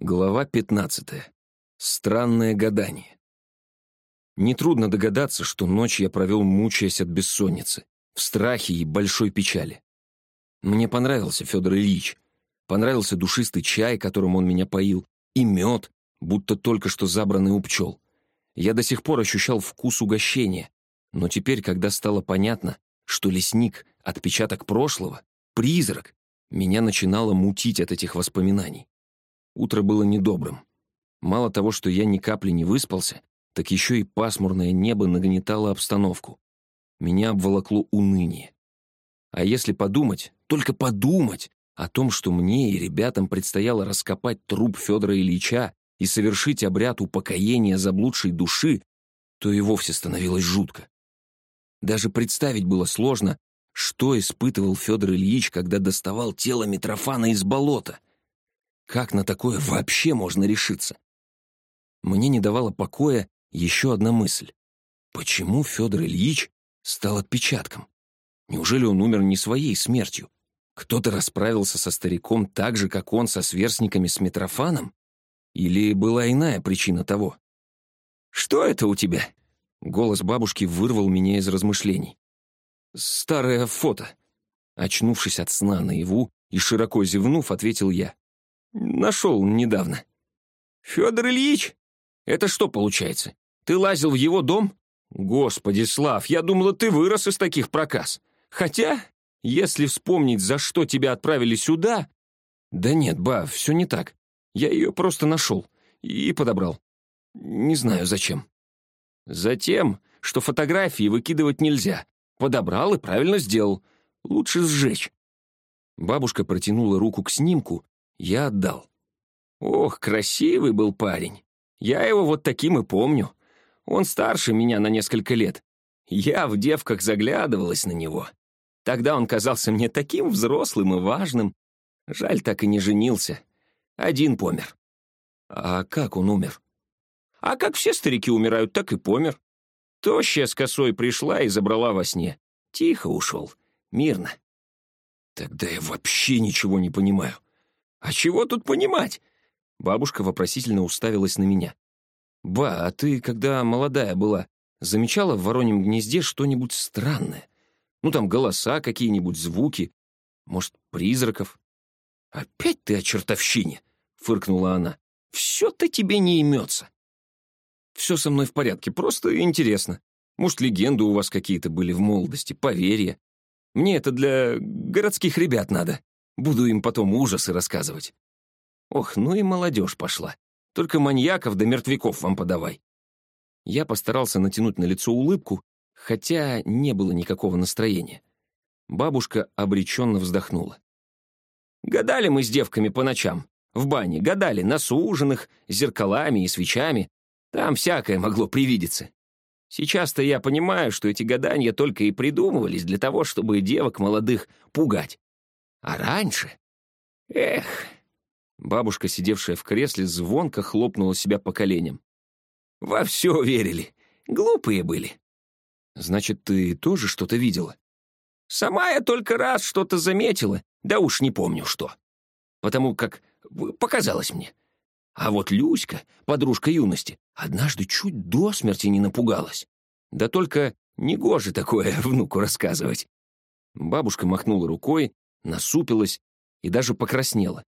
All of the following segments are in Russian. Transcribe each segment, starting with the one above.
Глава 15. Странное гадание. Нетрудно догадаться, что ночь я провел, мучаясь от бессонницы, в страхе и большой печали. Мне понравился Федор Ильич, понравился душистый чай, которым он меня поил, и мед, будто только что забранный у пчел. Я до сих пор ощущал вкус угощения, но теперь, когда стало понятно, что лесник — отпечаток прошлого, призрак, меня начинало мутить от этих воспоминаний. Утро было недобрым. Мало того, что я ни капли не выспался, так еще и пасмурное небо нагнетало обстановку. Меня обволокло уныние. А если подумать, только подумать о том, что мне и ребятам предстояло раскопать труп Федора Ильича и совершить обряд упокоения заблудшей души, то и вовсе становилось жутко. Даже представить было сложно, что испытывал Федор Ильич, когда доставал тело Митрофана из болота — как на такое вообще можно решиться? Мне не давала покоя еще одна мысль. Почему Федор Ильич стал отпечатком? Неужели он умер не своей смертью? Кто-то расправился со стариком так же, как он со сверстниками с Митрофаном? Или была иная причина того? «Что это у тебя?» Голос бабушки вырвал меня из размышлений. «Старое фото». Очнувшись от сна наяву и широко зевнув, ответил я. Нашел недавно. Федор Ильич? Это что получается? Ты лазил в его дом? Господи, Слав, я думала, ты вырос из таких проказ. Хотя, если вспомнить, за что тебя отправили сюда... Да нет, ба, все не так. Я ее просто нашел и подобрал. Не знаю, зачем. Затем, что фотографии выкидывать нельзя. Подобрал и правильно сделал. Лучше сжечь. Бабушка протянула руку к снимку, я отдал. Ох, красивый был парень. Я его вот таким и помню. Он старше меня на несколько лет. Я в девках заглядывалась на него. Тогда он казался мне таким взрослым и важным. Жаль, так и не женился. Один помер. А как он умер? А как все старики умирают, так и помер. Тощая с косой пришла и забрала во сне. Тихо ушел. Мирно. Тогда я вообще ничего не понимаю. «А чего тут понимать?» Бабушка вопросительно уставилась на меня. «Ба, а ты, когда молодая была, замечала в вороньем гнезде что-нибудь странное? Ну, там голоса какие-нибудь, звуки, может, призраков?» «Опять ты о чертовщине!» — фыркнула она. «Все-то тебе не имется!» «Все со мной в порядке, просто интересно. Может, легенды у вас какие-то были в молодости, поверья. Мне это для городских ребят надо». Буду им потом ужасы рассказывать. Ох, ну и молодежь пошла. Только маньяков да мертвяков вам подавай. Я постарался натянуть на лицо улыбку, хотя не было никакого настроения. Бабушка обреченно вздохнула. Гадали мы с девками по ночам. В бане гадали на суженых, зеркалами и свечами. Там всякое могло привидеться. Сейчас-то я понимаю, что эти гадания только и придумывались для того, чтобы девок молодых пугать. А раньше... Эх... Бабушка, сидевшая в кресле, звонко хлопнула себя по коленям. «Во все верили. Глупые были». «Значит, ты тоже что-то видела?» «Сама я только раз что-то заметила, да уж не помню что. Потому как показалось мне. А вот Люська, подружка юности, однажды чуть до смерти не напугалась. Да только негоже такое внуку рассказывать». Бабушка махнула рукой, насупилась и даже покраснела.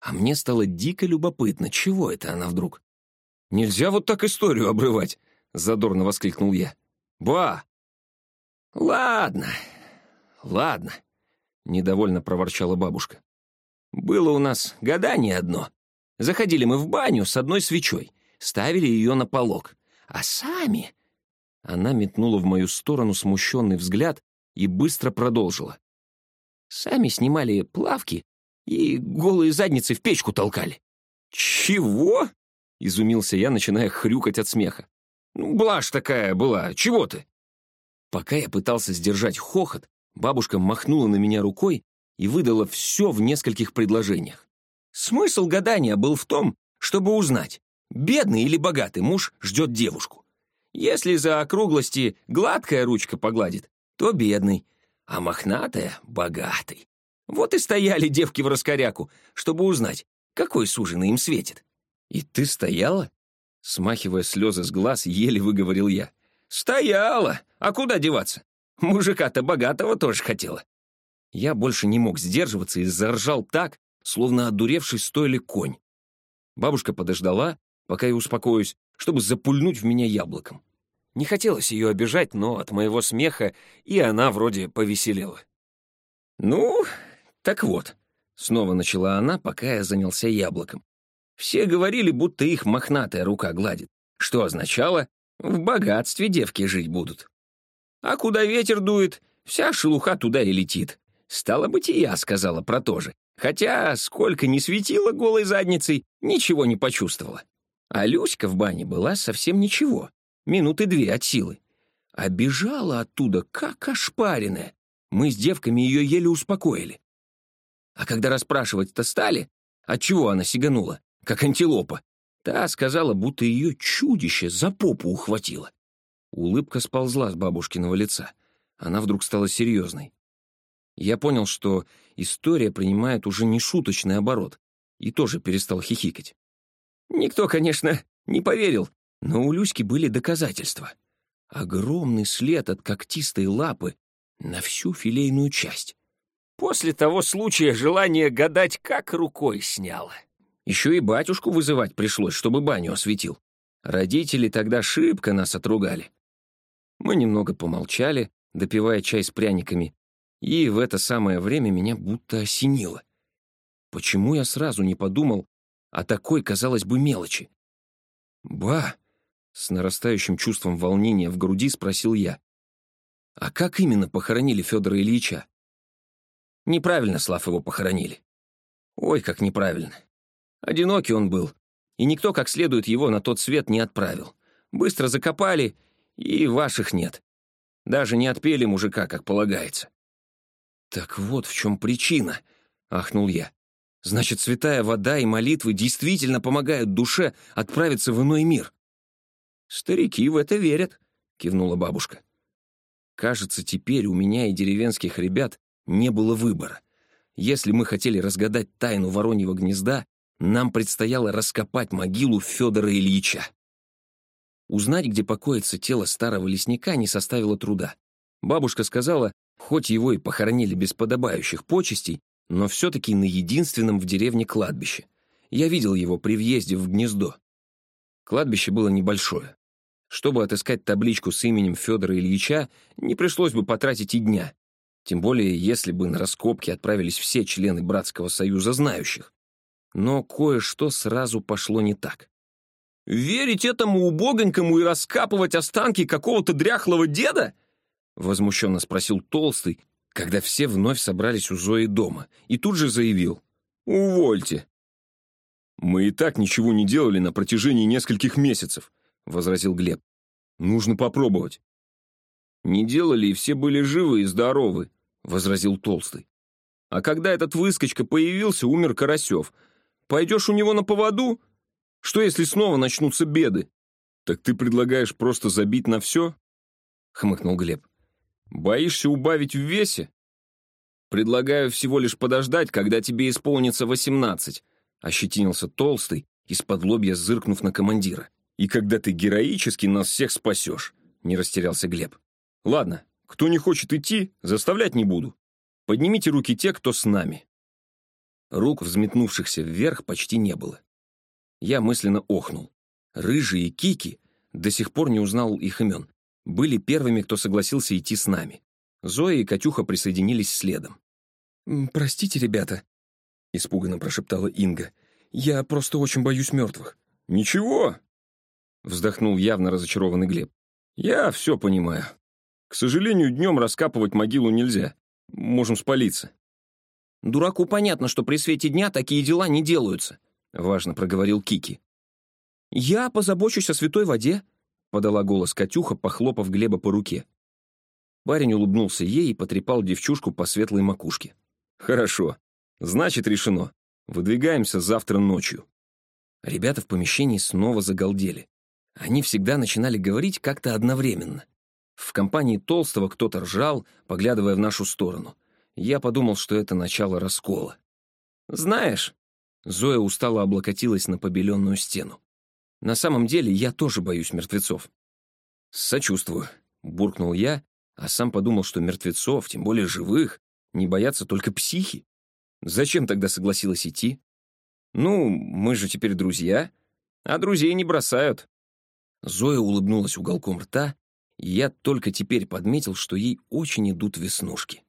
А мне стало дико любопытно, чего это она вдруг? «Нельзя вот так историю обрывать!» — задорно воскликнул я. «Ба!» «Ладно, ладно», — недовольно проворчала бабушка. «Было у нас гадание одно. Заходили мы в баню с одной свечой, ставили ее на полок, а сами...» Она метнула в мою сторону смущенный взгляд и быстро продолжила. Сами снимали плавки и голые задницы в печку толкали. «Чего?» — изумился я, начиная хрюкать от смеха. «Ну, блажь такая была, чего ты?» Пока я пытался сдержать хохот, бабушка махнула на меня рукой и выдала все в нескольких предложениях. Смысл гадания был в том, чтобы узнать, бедный или богатый муж ждет девушку. Если за округлости гладкая ручка погладит, то бедный, а мохнатая — богатый. Вот и стояли девки в раскоряку, чтобы узнать, Какой суженый им светит? И ты стояла? Смахивая слезы с глаз, еле выговорил я. Стояла! А куда деваться? Мужика-то богатого тоже хотела. Я больше не мог сдерживаться и заржал так, словно одуревший стоили конь. Бабушка подождала, пока я успокоюсь, чтобы запульнуть в меня яблоком. Не хотелось ее обижать, но от моего смеха и она вроде повеселела. «Ну, так вот», — снова начала она, пока я занялся яблоком. Все говорили, будто их мохнатая рука гладит, что означало, в богатстве девки жить будут. А куда ветер дует, вся шелуха туда и летит. Стало быть, и я сказала про то же. Хотя, сколько ни светила голой задницей, ничего не почувствовала. А Люська в бане была совсем ничего, минуты две от силы. А бежала оттуда, как ошпаренная. Мы с девками ее еле успокоили. А когда расспрашивать-то стали, отчего она сиганула, как антилопа, та сказала, будто ее чудище за попу ухватило. Улыбка сползла с бабушкиного лица. Она вдруг стала серьезной. Я понял, что история принимает уже не шуточный оборот, и тоже перестал хихикать. Никто, конечно, не поверил, но у Люськи были доказательства. Огромный след от когтистой лапы на всю филейную часть. После того случая желание гадать как рукой сняло. Еще и батюшку вызывать пришлось, чтобы баню осветил. Родители тогда шибко нас отругали. Мы немного помолчали, допивая чай с пряниками, и в это самое время меня будто осенило. Почему я сразу не подумал о такой, казалось бы, мелочи? «Ба!» — с нарастающим чувством волнения в груди спросил я. «А как именно похоронили Федора Ильича?» «Неправильно, Слав, его похоронили. Ой, как неправильно. Одинокий он был, и никто как следует его на тот свет не отправил. Быстро закопали, и ваших нет. Даже не отпели мужика, как полагается. «Так вот в чем причина», — ахнул я. «Значит, святая вода и молитвы действительно помогают душе отправиться в иной мир». «Старики в это верят», — кивнула бабушка. «Кажется, теперь у меня и деревенских ребят не было выбора. Если мы хотели разгадать тайну вороньего гнезда, нам предстояло раскопать могилу Федора Ильича. Узнать, где покоится тело старого лесника, не составило труда. Бабушка сказала, Хоть его и похоронили без подобающих почестей, но все-таки на единственном в деревне кладбище. Я видел его при въезде в гнездо. Кладбище было небольшое. Чтобы отыскать табличку с именем Федора Ильича, не пришлось бы потратить и дня. Тем более, если бы на раскопки отправились все члены Братского Союза знающих. Но кое-что сразу пошло не так. «Верить этому убогонькому и раскапывать останки какого-то дряхлого деда?» — возмущенно спросил Толстый, когда все вновь собрались у Зои дома, и тут же заявил. «Увольте». «Мы и так ничего не делали на протяжении нескольких месяцев», — возразил Глеб. «Нужно попробовать». «Не делали, и все были живы и здоровы», — возразил Толстый. «А когда этот выскочка появился, умер Карасев. Пойдешь у него на поводу? Что, если снова начнутся беды?» «Так ты предлагаешь просто забить на все?» — хмыкнул Глеб. Боишься убавить в весе? Предлагаю всего лишь подождать, когда тебе исполнится восемнадцать, ощетинился толстый, из-под лобья зыркнув на командира. И когда ты героически нас всех спасешь, не растерялся Глеб. Ладно, кто не хочет идти, заставлять не буду. Поднимите руки те, кто с нами. Рук, взметнувшихся вверх, почти не было. Я мысленно охнул. Рыжие кики, до сих пор не узнал их имен, были первыми, кто согласился идти с нами. Зоя и Катюха присоединились следом. «Простите, ребята», — испуганно прошептала Инга. «Я просто очень боюсь мертвых». «Ничего», — вздохнул явно разочарованный Глеб. «Я все понимаю. К сожалению, днем раскапывать могилу нельзя. Можем спалиться». «Дураку понятно, что при свете дня такие дела не делаются», — важно проговорил Кики. «Я позабочусь о святой воде», — подала голос Катюха, похлопав Глеба по руке. Парень улыбнулся ей и потрепал девчушку по светлой макушке. «Хорошо. Значит, решено. Выдвигаемся завтра ночью». Ребята в помещении снова загалдели. Они всегда начинали говорить как-то одновременно. В компании Толстого кто-то ржал, поглядывая в нашу сторону. Я подумал, что это начало раскола. «Знаешь», — Зоя устало облокотилась на побеленную стену. «На самом деле я тоже боюсь мертвецов». «Сочувствую», — буркнул я, а сам подумал, что мертвецов, тем более живых, не боятся только психи. Зачем тогда согласилась идти? Ну, мы же теперь друзья, а друзей не бросают. Зоя улыбнулась уголком рта, и я только теперь подметил, что ей очень идут веснушки.